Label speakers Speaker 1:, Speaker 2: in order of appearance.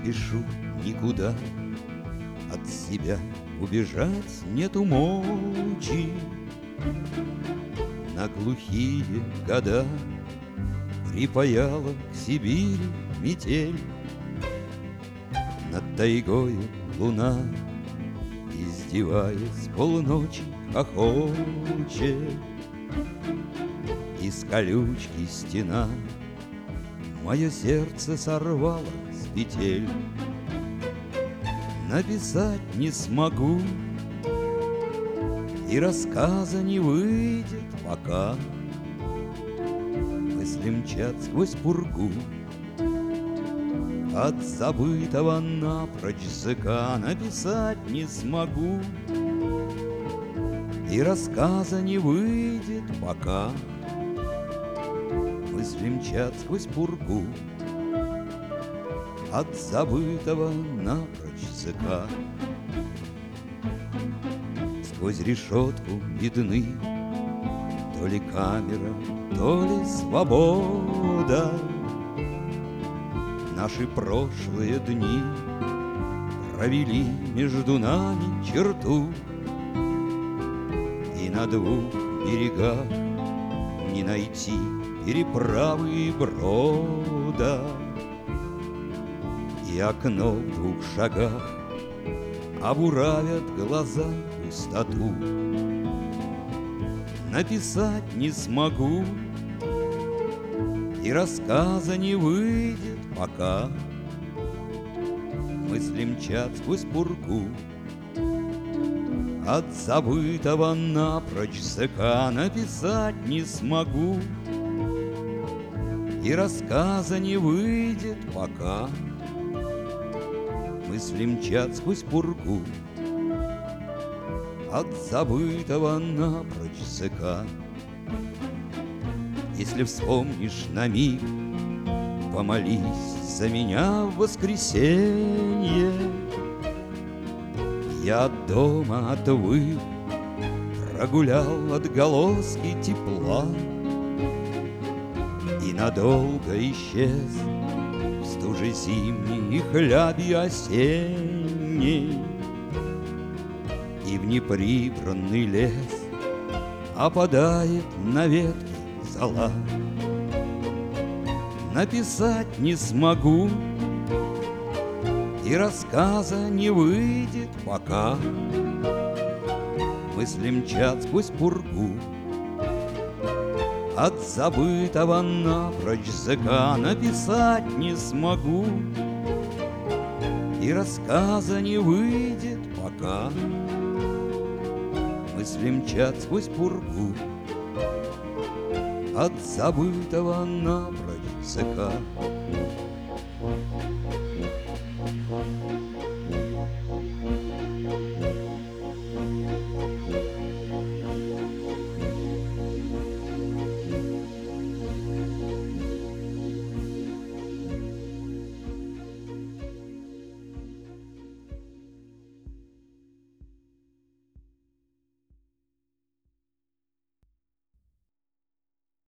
Speaker 1: спешу никуда, От себя убежать нету мочи. На глухие года Припаяла к Сибири метель. Над тайгою луна, Издеваясь полночи, хохочет. Из колючки стена Мое сердце сорвало с петель. Написать не смогу, И рассказа не выйдет пока. Мысли мчат сквозь пургу, От забытого напрочь языка Написать не смогу, И рассказа не выйдет пока. Мысли мчат сквозь пургу, От забытого напрочь языка. Сквозь решетку видны То ли камера, то ли свобода. Наши прошлые дни Провели между нами черту, И на двух берегах Не найти переправы и брода. И окно в двух шагах Обуравят глаза пустоту. Написать не смогу, И рассказа не выйдет пока. Мысли мчат сквозь пургу, От забытого напрочь языка Написать не смогу, И рассказа не выйдет пока. Мысли мчат сквозь пургу, От забытого напрочь языка. Если вспомнишь на миг, Помолись за меня в воскресенье. Я от дома отвык, Прогулял отголоски тепла И надолго исчез В стуже зимней и хляби осенней И в неприбранный лес Опадает на ветки зола. Написать не смогу И рассказа не выйдет пока. Мысли мчат сквозь пургу От забытого напрочь языка Написать не смогу. И рассказа не выйдет пока. Мысли мчат сквозь пургу. От забытого напрочь языка